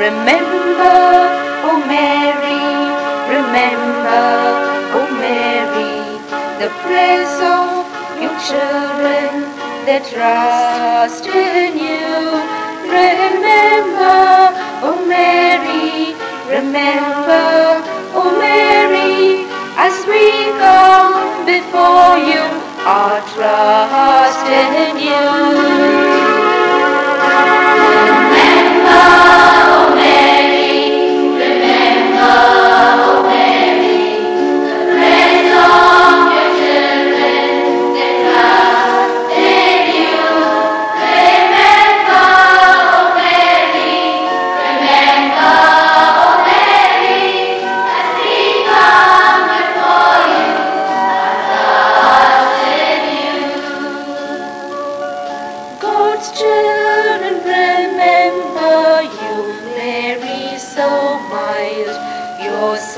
Remember, oh Mary, remember, oh Mary, the prayers of your children that trust in you. Remember, oh Mary, remember, oh Mary, as we come before you, our trust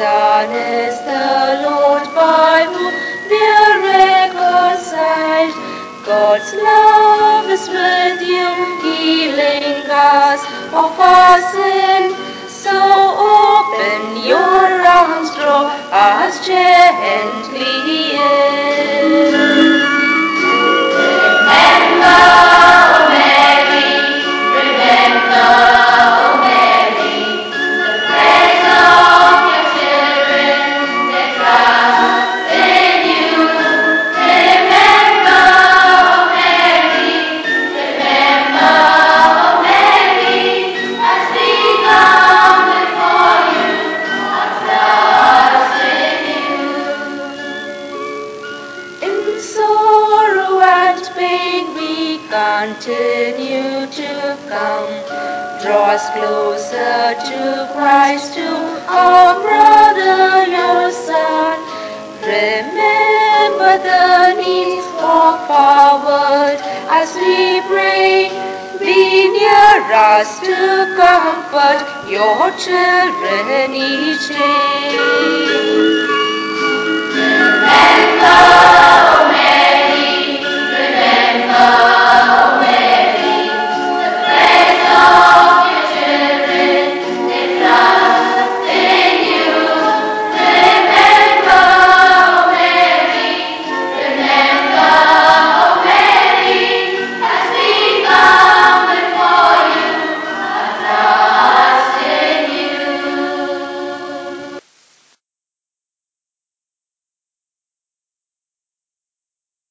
Son is the Lord by whom we are reconciled. God's love is with you, healing us of our sin. So open your arms, draw us gently in. We continue to come. Draw us closer to Christ, to our brother, your son. Remember the needs of our world as we pray. Be near us to comfort your children each day.